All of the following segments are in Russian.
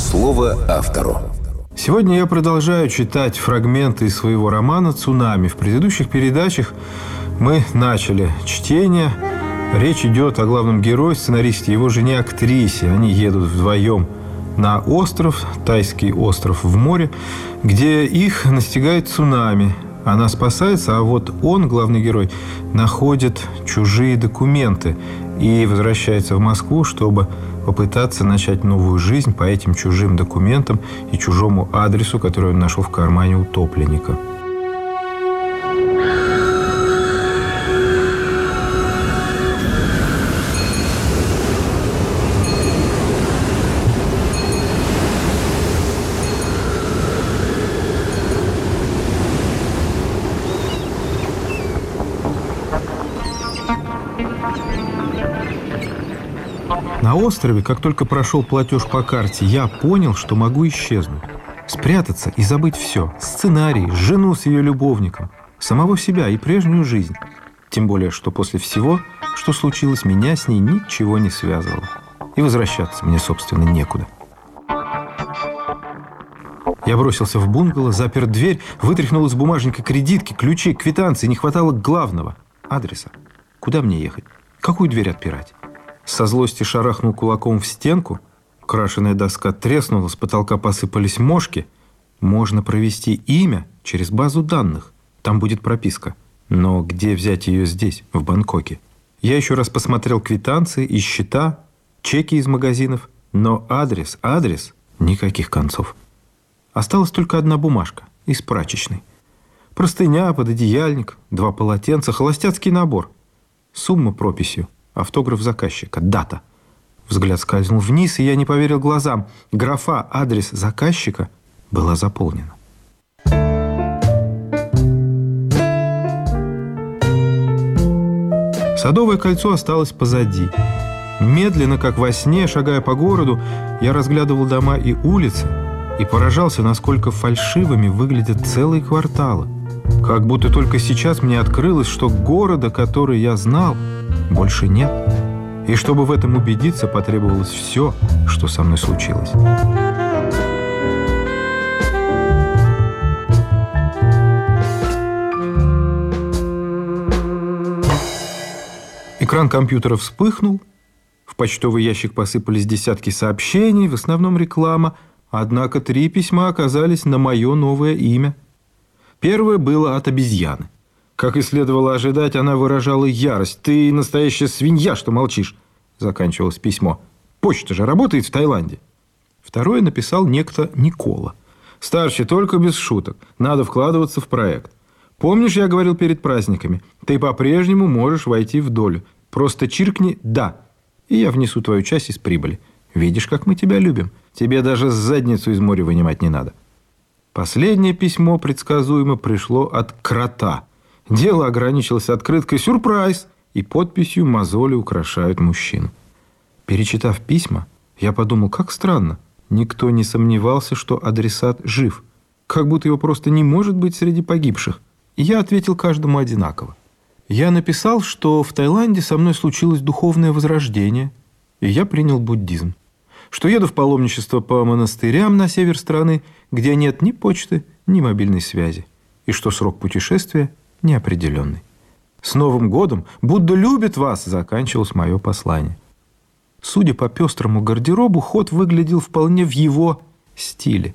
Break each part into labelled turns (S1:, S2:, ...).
S1: Слово автору.
S2: Сегодня я продолжаю читать фрагменты из своего романа «Цунами». В предыдущих передачах мы начали чтение. Речь идет о главном герое, сценаристе, его жене актрисе. Они едут вдвоем на остров, тайский остров в море, где их настигает цунами. Она спасается, а вот он, главный герой, находит чужие документы и возвращается в Москву, чтобы попытаться начать новую жизнь по этим чужим документам и чужому адресу, который он нашел в кармане утопленника. Острове, как только прошел платеж по карте, я понял, что могу исчезнуть. Спрятаться и забыть все. Сценарий, жену с ее любовником, самого себя и прежнюю жизнь. Тем более, что после всего, что случилось, меня с ней ничего не связывало. И возвращаться мне, собственно, некуда. Я бросился в бунгало, запер дверь, вытряхнул из бумажника кредитки, ключи, квитанции. Не хватало главного – адреса. Куда мне ехать? Какую дверь отпирать? Со злости шарахнул кулаком в стенку. Крашеная доска треснула, с потолка посыпались мошки. Можно провести имя через базу данных. Там будет прописка. Но где взять ее здесь, в Бангкоке? Я еще раз посмотрел квитанции и счета, чеки из магазинов. Но адрес, адрес, никаких концов. Осталась только одна бумажка из прачечной. Простыня, пододеяльник, два полотенца, холостяцкий набор. Сумма прописью – Автограф заказчика. Дата. Взгляд скользнул вниз, и я не поверил глазам. Графа «Адрес заказчика» была заполнена. Садовое кольцо осталось позади. Медленно, как во сне, шагая по городу, я разглядывал дома и улицы и поражался, насколько фальшивыми выглядят целые кварталы. Как будто только сейчас мне открылось, что города, который я знал, больше нет. И чтобы в этом убедиться, потребовалось все, что со мной случилось. Экран компьютера вспыхнул, в почтовый ящик посыпались десятки сообщений, в основном реклама, однако три письма оказались на мое новое имя. Первое было от обезьяны – как и следовало ожидать, она выражала ярость. «Ты настоящая свинья, что молчишь!» Заканчивалось письмо. «Почта же работает в Таиланде!» Второе написал некто Никола. «Старший, только без шуток. Надо вкладываться в проект. Помнишь, я говорил перед праздниками? Ты по-прежнему можешь войти в долю. Просто чиркни «да», и я внесу твою часть из прибыли. Видишь, как мы тебя любим. Тебе даже задницу из моря вынимать не надо». Последнее письмо предсказуемо пришло от крота – Дело ограничилось открыткой «Сюрприз» и подписью «Мозоли украшают мужчин». Перечитав письма, я подумал, как странно. Никто не сомневался, что адресат жив. Как будто его просто не может быть среди погибших. И я ответил каждому одинаково. Я написал, что в Таиланде со мной случилось духовное возрождение, и я принял буддизм. Что еду в паломничество по монастырям на север страны, где нет ни почты, ни мобильной связи. И что срок путешествия неопределенный. «С Новым годом! Будда любит вас!» – заканчивалось мое послание. Судя по пестрому гардеробу, ход выглядел вполне в его стиле.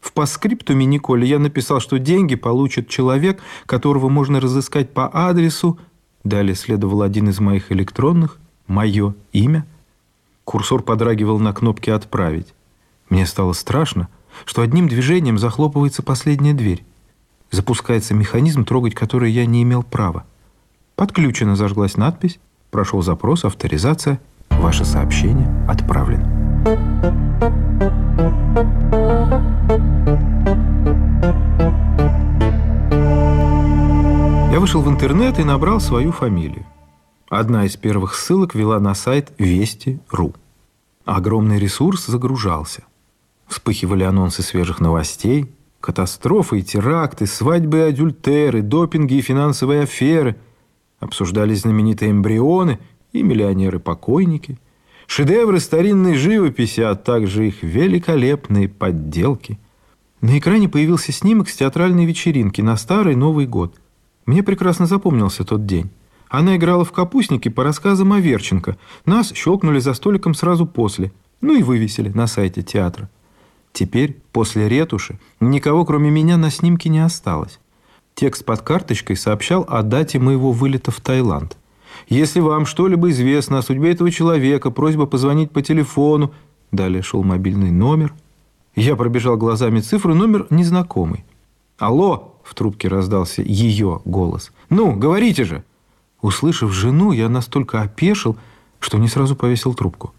S2: В паскриптуме Николе я написал, что деньги получит человек, которого можно разыскать по адресу. Далее следовал один из моих электронных, мое имя. Курсор подрагивал на кнопке «Отправить». Мне стало страшно, что одним движением захлопывается последняя дверь запускается механизм, трогать который я не имел права. Подключена зажглась надпись, прошел запрос, авторизация, ваше сообщение отправлено. Я вышел в интернет и набрал свою фамилию. Одна из первых ссылок вела на сайт Вести.ру. Огромный ресурс загружался. Вспыхивали анонсы свежих новостей, Катастрофы и теракты, свадьбы и адюльтеры, допинги и финансовые аферы. Обсуждались знаменитые эмбрионы и миллионеры-покойники. шедевры старинной живописи, а также их великолепные подделки. На экране появился снимок с театральной вечеринки на Старый Новый год. Мне прекрасно запомнился тот день. Она играла в «Капустнике» по рассказам Аверченко. Нас щелкнули за столиком сразу после. Ну и вывесили на сайте театра. Теперь, после ретуши, никого кроме меня на снимке не осталось. Текст под карточкой сообщал о дате моего вылета в Таиланд. Если вам что-либо известно о судьбе этого человека, просьба позвонить по телефону. Далее шел мобильный номер. Я пробежал глазами цифры, номер незнакомый. «Алло!» – в трубке раздался ее голос. «Ну, говорите же!» Услышав жену, я настолько опешил, что не сразу повесил трубку.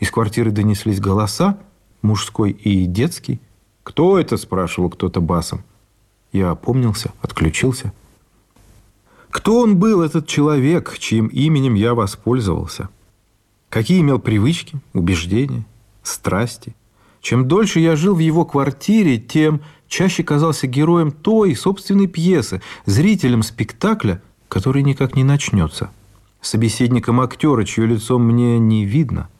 S2: Из квартиры донеслись голоса, мужской и детский. «Кто это?» – спрашивал кто-то басом. Я опомнился, отключился. Кто он был, этот человек, чьим именем я воспользовался? Какие имел привычки, убеждения, страсти? Чем дольше я жил в его квартире, тем чаще казался героем той собственной пьесы, зрителем спектакля, который никак не начнется, собеседником актера, чье лицо мне не видно.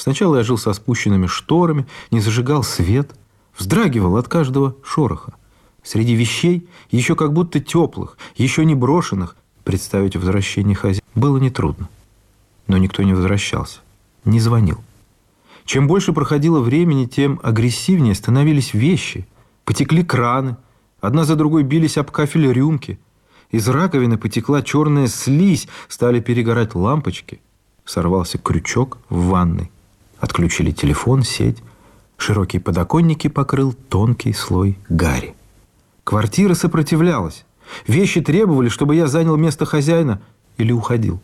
S2: Сначала я жил со спущенными шторами, не зажигал свет, вздрагивал от каждого шороха. Среди вещей, еще как будто теплых, еще не брошенных, представить возвращение хозяина было нетрудно. Но никто не возвращался, не звонил. Чем больше проходило времени, тем агрессивнее становились вещи. Потекли краны, одна за другой бились об кафель рюмки. Из раковины потекла черная слизь, стали перегорать лампочки. Сорвался крючок в ванной. Отключили телефон, сеть. Широкие подоконники покрыл тонкий слой гари. Квартира сопротивлялась. Вещи требовали, чтобы я занял место хозяина или уходил.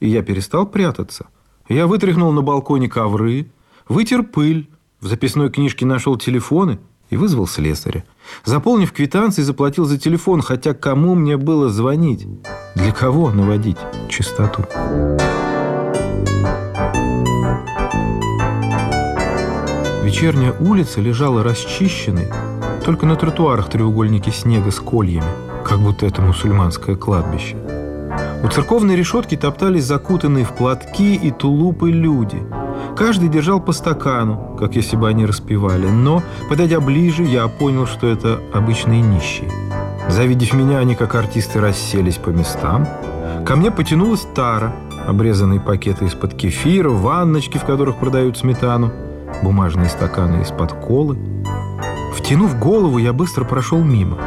S2: И я перестал прятаться. Я вытряхнул на балконе ковры, вытер пыль, в записной книжке нашел телефоны и вызвал слесаря. Заполнив квитанции, заплатил за телефон, хотя кому мне было звонить? Для кого наводить чистоту? Вечерняя улица лежала расчищенной, только на тротуарах треугольники снега с кольями, как будто это мусульманское кладбище. У церковной решетки топтались закутанные в платки и тулупы люди. Каждый держал по стакану, как если бы они распевали, но, подойдя ближе, я понял, что это обычные нищие. Завидев меня, они, как артисты, расселись по местам. Ко мне потянулась тара, обрезанные пакеты из-под кефира, ванночки, в которых продают сметану, бумажные стаканы из-под колы. Втянув голову, я быстро прошел мимо.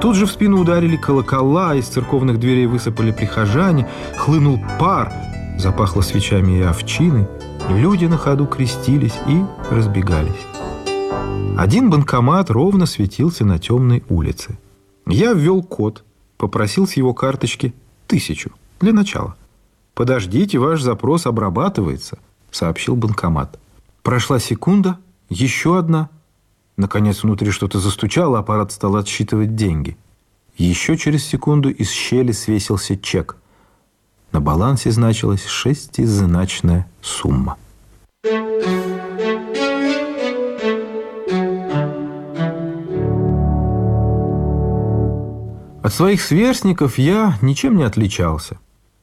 S2: Тут же в спину ударили колокола, из церковных дверей высыпали прихожане, хлынул пар, запахло свечами и овчиной. Люди на ходу крестились и разбегались. Один банкомат ровно светился на темной улице. Я ввел код, попросил с его карточки тысячу для начала. «Подождите, ваш запрос обрабатывается», — сообщил банкомат. Прошла секунда, еще одна. Наконец внутри что-то застучало, аппарат стал отсчитывать деньги. Еще через секунду из щели свесился чек. На балансе значилась шестизначная сумма. От своих сверстников я ничем не отличался.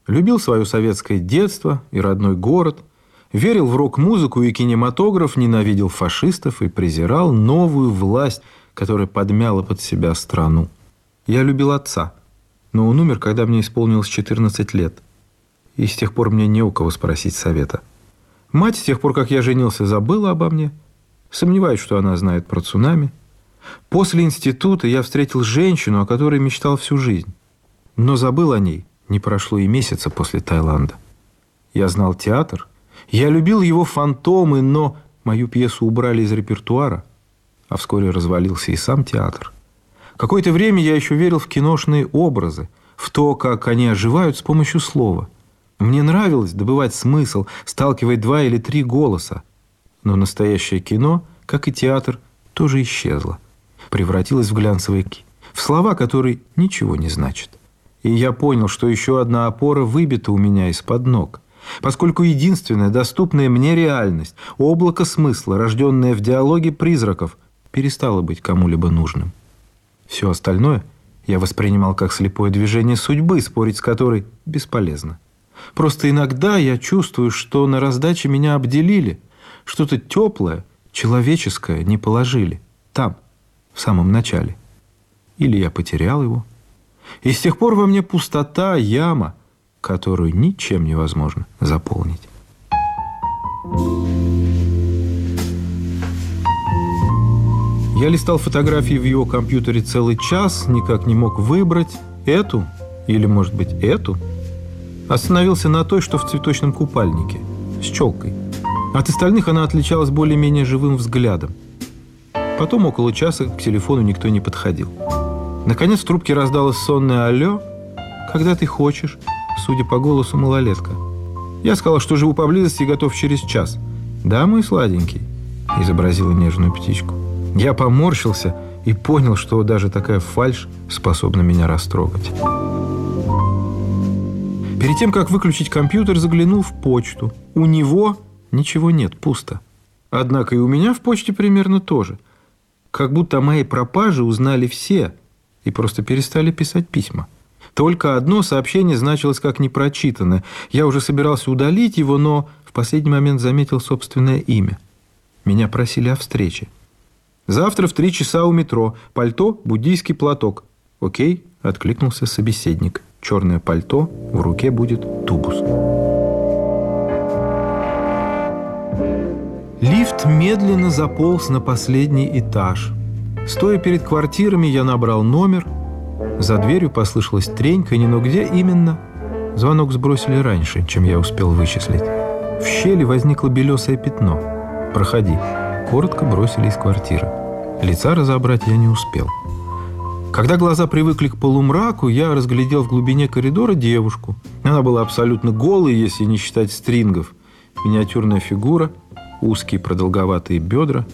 S2: Любил свое советское детство и родной город – верил в рок-музыку и кинематограф, ненавидел фашистов и презирал новую власть, которая подмяла под себя страну. Я любил отца, но он умер, когда мне исполнилось 14 лет. И с тех пор мне не у кого спросить совета. Мать с тех пор, как я женился, забыла обо мне. Сомневаюсь, что она знает про цунами. После института я встретил женщину, о которой мечтал всю жизнь. Но забыл о ней не прошло и месяца после Таиланда. Я знал театр – я любил его фантомы, но мою пьесу убрали из репертуара, а вскоре развалился и сам театр. Какое-то время я еще верил в киношные образы, в то, как они оживают с помощью слова. Мне нравилось добывать смысл, сталкивать два или три голоса. Но настоящее кино, как и театр, тоже исчезло. Превратилось в глянцевые ки, в слова, которые ничего не значат. И я понял, что еще одна опора выбита у меня из-под ног – поскольку единственная доступная мне реальность, облако смысла, рожденное в диалоге призраков, перестало быть кому-либо нужным. Все остальное я воспринимал как слепое движение судьбы, спорить с которой бесполезно. Просто иногда я чувствую, что на раздаче меня обделили. Что-то теплое, человеческое не положили. Там, в самом начале. Или я потерял его. И с тех пор во мне пустота, яма, которую ничем невозможно заполнить. Я листал фотографии в его компьютере целый час, никак не мог выбрать эту или, может быть, эту. Остановился на той, что в цветочном купальнике, с челкой. От остальных она отличалась более-менее живым взглядом. Потом около часа к телефону никто не подходил. Наконец в трубке раздалось сонное «Алло, когда ты хочешь?» Судя по голосу, малолетка. Я сказал, что живу поблизости и готов через час. «Да, мой сладенький», – изобразила нежную птичку. Я поморщился и понял, что даже такая фальшь способна меня растрогать. Перед тем, как выключить компьютер, заглянул в почту. У него ничего нет, пусто. Однако и у меня в почте примерно тоже. Как будто о моей пропаже узнали все и просто перестали писать письма. Только одно сообщение значилось как непрочитанное. Я уже собирался удалить его, но в последний момент заметил собственное имя. Меня просили о встрече. Завтра в три часа у метро. Пальто, буддийский платок. Окей, откликнулся собеседник. Черное пальто, в руке будет тубус. Лифт медленно заполз на последний этаж. Стоя перед квартирами, я набрал номер. За дверью послышалась треньканье, но где именно? Звонок сбросили раньше, чем я успел вычислить. В щели возникло белесое пятно. «Проходи» коротко бросили из квартиры. Лица разобрать я не успел. Когда глаза привыкли к полумраку, я разглядел в глубине коридора девушку. Она была абсолютно голой, если не считать стрингов. Миниатюрная фигура, узкие продолговатые бедра.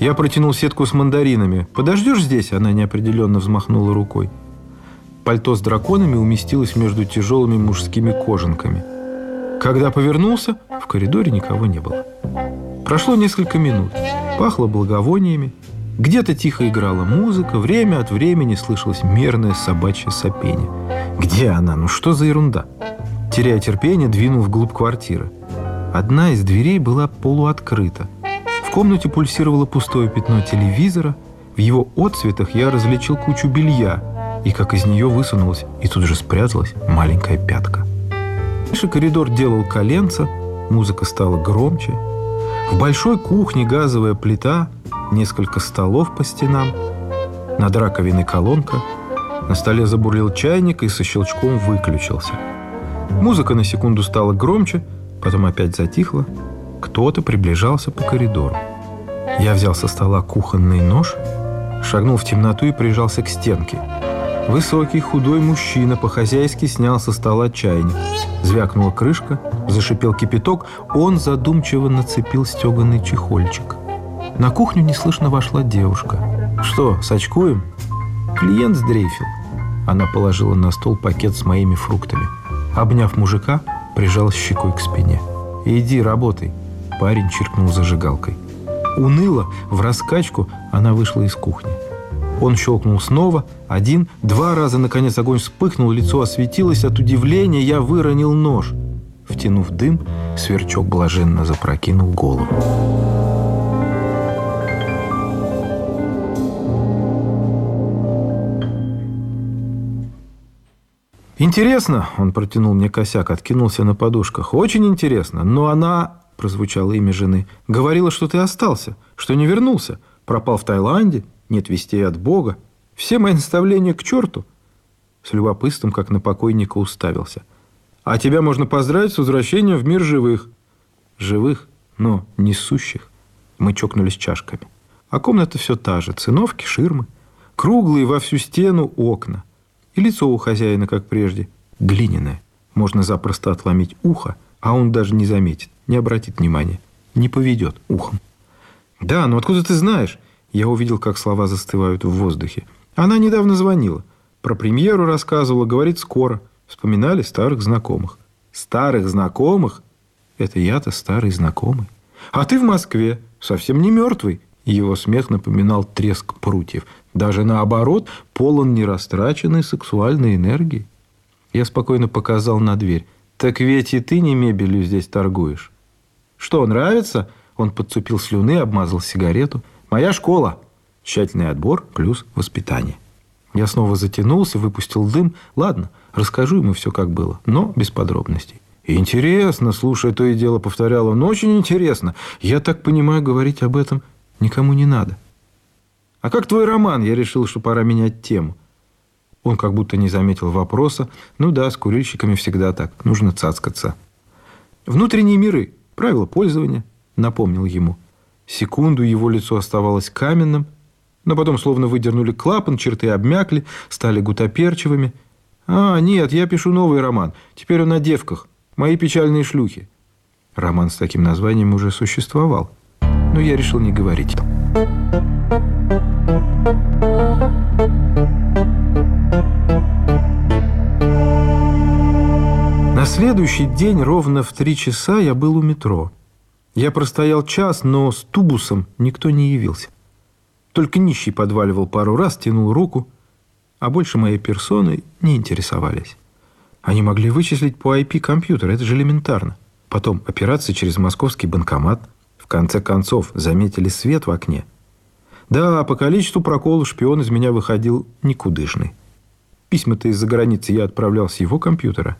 S2: Я протянул сетку с мандаринами. «Подождешь здесь?» Она неопределенно взмахнула рукой. Пальто с драконами уместилось между тяжелыми мужскими кожанками. Когда повернулся, в коридоре никого не было. Прошло несколько минут. Пахло благовониями. Где-то тихо играла музыка. Время от времени слышалось мерное собачье сопение. Где она? Ну что за ерунда? Теряя терпение, двинул вглубь квартиры. Одна из дверей была полуоткрыта. Комнате пульсировало пустое пятно телевизора. В его отцветах я различил кучу белья. И как из нее высунулась и тут же спряталась маленькая пятка. Дальше коридор делал коленца, музыка стала громче, в большой кухне газовая плита, несколько столов по стенам, над раковиной колонка, на столе забурлил чайник и со щелчком выключился. Музыка на секунду стала громче, потом опять затихла. Кто-то приближался по коридору. Я взял со стола кухонный нож, шагнул в темноту и прижался к стенке. Высокий, худой мужчина по-хозяйски снял со стола чайник. Звякнула крышка, зашипел кипяток, он задумчиво нацепил стеганый чехольчик. На кухню неслышно вошла девушка. «Что, сочкуем?» «Клиент сдрейфил». Она положила на стол пакет с моими фруктами. Обняв мужика, прижалась щекой к спине. «Иди, работай». Парень чиркнул зажигалкой. Уныло, в раскачку, она вышла из кухни. Он щелкнул снова, один, два раза, наконец, огонь вспыхнул, лицо осветилось. От удивления я выронил нож. Втянув дым, сверчок блаженно запрокинул голову. «Интересно», — он протянул мне косяк, откинулся на подушках. «Очень интересно, но она...» — прозвучало имя жены. «Говорила, что ты остался, что не вернулся, пропал в Таиланде, нет вестей от Бога. Все мои наставления к черту. С любопытством, как на покойника, уставился. А тебя можно поздравить с возвращением в мир живых. Живых, но несущих. Мы чокнулись чашками. А комната все та же. Циновки, ширмы. Круглые во всю стену окна. И лицо у хозяина, как прежде, глиняное. Можно запросто отломить ухо, а он даже не заметит, не обратит внимания, не поведет ухом. Да, но откуда ты знаешь? Я увидел, как слова застывают в воздухе. Она недавно звонила. Про премьеру рассказывала, говорит, скоро. Вспоминали старых знакомых. Старых знакомых? Это я-то старый знакомый. А ты в Москве, совсем не мертвый. Его смех напоминал треск прутьев. Даже наоборот, полон нерастраченной сексуальной энергии. Я спокойно показал на дверь. Так ведь и ты не мебелью здесь торгуешь. Что, нравится? Он подцепил слюны, обмазал сигарету. Моя школа. Тщательный отбор плюс воспитание. Я снова затянулся, выпустил дым. Ладно, расскажу ему все, как было, но без подробностей. «Интересно», слушая то и дело, повторял он, «очень интересно. Я так понимаю, говорить об этом никому не надо». «А как твой роман?» Я решил, что пора менять тему. Он как будто не заметил вопроса. Ну да, с курильщиками всегда так. Нужно цацкаться. «Внутренние миры. Правила пользования», напомнил ему. Секунду его лицо оставалось каменным, но потом словно выдернули клапан, черты обмякли, стали гутоперчивыми. «А, нет, я пишу новый роман. Теперь он о девках. Мои печальные шлюхи». Роман с таким названием уже существовал, но я решил не говорить. Следующий день ровно в три часа я был у метро. Я простоял час, но с тубусом никто не явился. Только нищий подваливал пару раз, тянул руку, а больше моей персоной не интересовались. Они могли вычислить по IP компьютер, это же элементарно. Потом операция через московский банкомат. В конце концов, заметили свет в окне. Да, по количеству проколов шпион из меня выходил никудышный. Письма-то из-за границы я отправлял с его компьютера.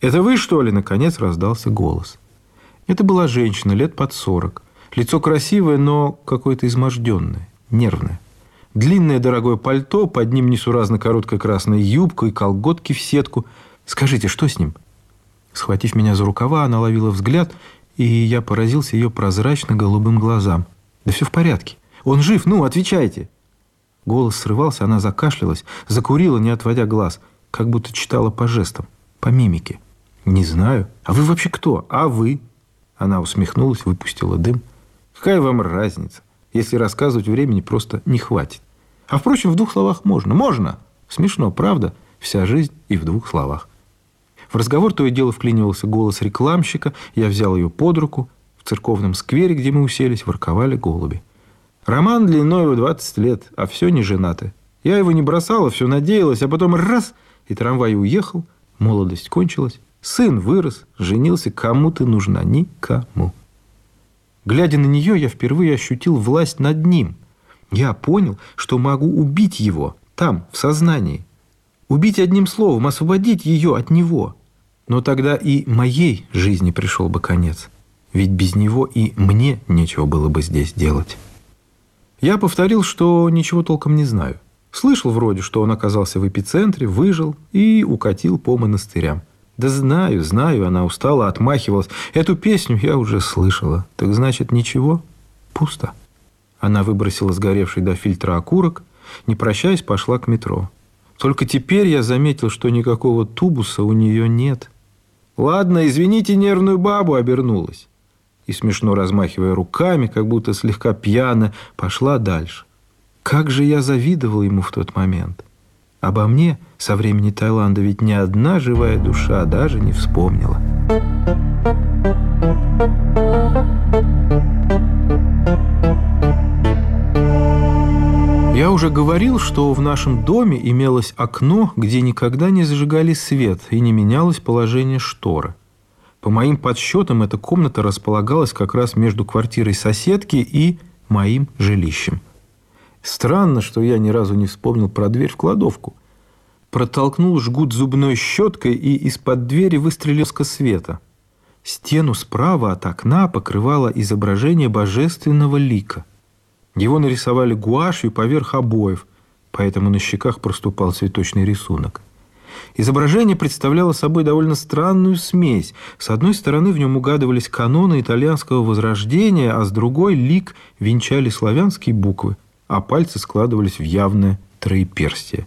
S2: «Это вы, что ли?» – наконец раздался голос. Это была женщина, лет под сорок. Лицо красивое, но какое-то изможденное, нервное. Длинное дорогое пальто, под ним несуразно короткая красная юбка и колготки в сетку. Скажите, что с ним? Схватив меня за рукава, она ловила взгляд, и я поразился ее прозрачно-голубым глазам. Да все в порядке. Он жив, ну, отвечайте. Голос срывался, она закашлялась, закурила, не отводя глаз, как будто читала по жестам, по мимике. «Не знаю. А вы вообще кто? А вы?» Она усмехнулась, выпустила дым. «Какая вам разница? Если рассказывать времени просто не хватит. А впрочем, в двух словах можно. Можно. Смешно, правда? Вся жизнь и в двух словах. В разговор то и дело вклинивался голос рекламщика. Я взял ее под руку. В церковном сквере, где мы уселись, ворковали голуби. Роман длиной в 20 лет, а все не женаты. Я его не бросала, все надеялась, а потом раз, и трамвай уехал, молодость кончилась, сын вырос, женился, кому ты нужна? Никому. Глядя на нее, я впервые ощутил власть над ним. Я понял, что могу убить его там, в сознании. Убить одним словом, освободить ее от него. Но тогда и моей жизни пришел бы конец. Ведь без него и мне нечего было бы здесь делать. Я повторил, что ничего толком не знаю. Слышал вроде, что он оказался в эпицентре, выжил и укатил по монастырям. Да знаю, знаю, она устала, отмахивалась. Эту песню я уже слышала. Так значит, ничего? Пусто. Она выбросила сгоревший до фильтра окурок, не прощаясь, пошла к метро. Только теперь я заметил, что никакого тубуса у нее нет. «Ладно, извините, нервную бабу обернулась». И, смешно размахивая руками, как будто слегка пьяно, пошла дальше. Как же я завидовал ему в тот момент. Обо мне со времени Таиланда ведь ни одна живая душа даже не вспомнила. Я уже говорил, что в нашем доме имелось окно, где никогда не зажигали свет и не менялось положение шторы. По моим подсчетам, эта комната располагалась как раз между квартирой соседки и моим жилищем. Странно, что я ни разу не вспомнил про дверь в кладовку. Протолкнул жгут зубной щеткой и из-под двери выстрелил света. Стену справа от окна покрывало изображение божественного лика. Его нарисовали гуашью поверх обоев, поэтому на щеках проступал цветочный рисунок. Изображение представляло собой довольно странную смесь. С одной стороны в нем угадывались каноны итальянского возрождения, а с другой лик венчали славянские буквы а пальцы складывались в явное троеперстие.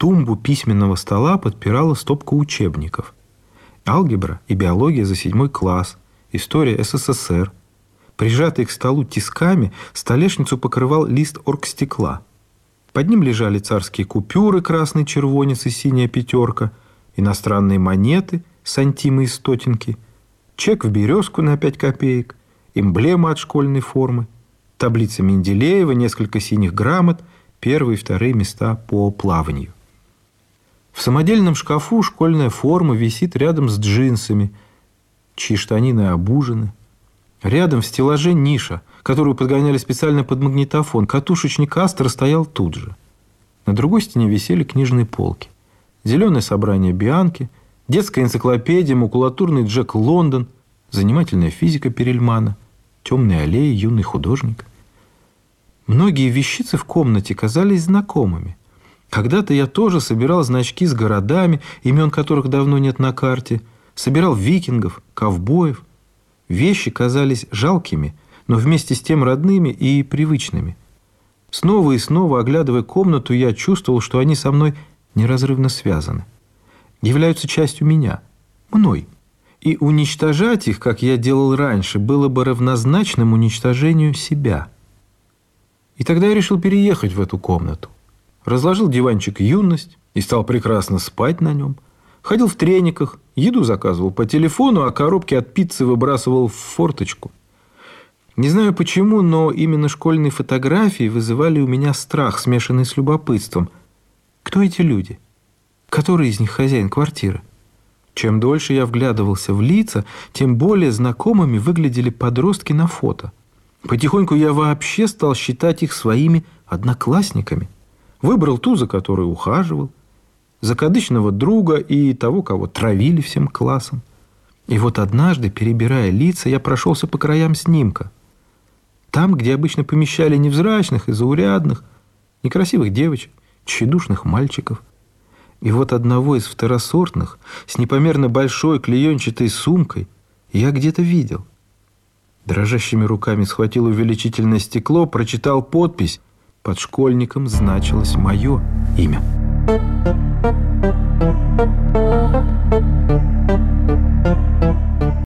S2: Тумбу письменного стола подпирала стопка учебников. Алгебра и биология за седьмой класс, история СССР. Прижатый к столу тисками, столешницу покрывал лист оргстекла. Под ним лежали царские купюры, красный червонец и синяя пятерка, иностранные монеты, сантимы и стотинки, чек в березку на пять копеек, эмблема от школьной формы – таблица Менделеева, несколько синих грамот, первые и вторые места по плаванию. В самодельном шкафу школьная форма висит рядом с джинсами, чьи штанины обужены. Рядом в стеллаже ниша, которую подгоняли специально под магнитофон. Катушечник Астра стоял тут же. На другой стене висели книжные полки. Зеленое собрание Бианки, детская энциклопедия, макулатурный Джек Лондон, занимательная физика Перельмана, темные аллеи, юный художник. Многие вещицы в комнате казались знакомыми. Когда-то я тоже собирал значки с городами, имен которых давно нет на карте, собирал викингов, ковбоев. Вещи казались жалкими, но вместе с тем родными и привычными. Снова и снова, оглядывая комнату, я чувствовал, что они со мной неразрывно связаны. Являются частью меня, мной. И уничтожать их, как я делал раньше, было бы равнозначным уничтожению себя. И тогда я решил переехать в эту комнату. Разложил диванчик «Юность» и стал прекрасно спать на нем. Ходил в трениках, еду заказывал по телефону, а коробки от пиццы выбрасывал в форточку. Не знаю почему, но именно школьные фотографии вызывали у меня страх, смешанный с любопытством. Кто эти люди? Который из них хозяин квартиры? Чем дольше я вглядывался в лица, тем более знакомыми выглядели подростки на фото. Потихоньку я вообще стал считать их своими одноклассниками – Выбрал ту, за которой ухаживал, закадычного друга и того, кого травили всем классом. И вот однажды, перебирая лица, я прошелся по краям снимка. Там, где обычно помещали невзрачных и заурядных, некрасивых девочек, тщедушных мальчиков. И вот одного из второсортных, с непомерно большой клеенчатой сумкой, я где-то видел. Дрожащими руками схватил увеличительное стекло, прочитал подпись под школьником значилось мое имя. Thank you.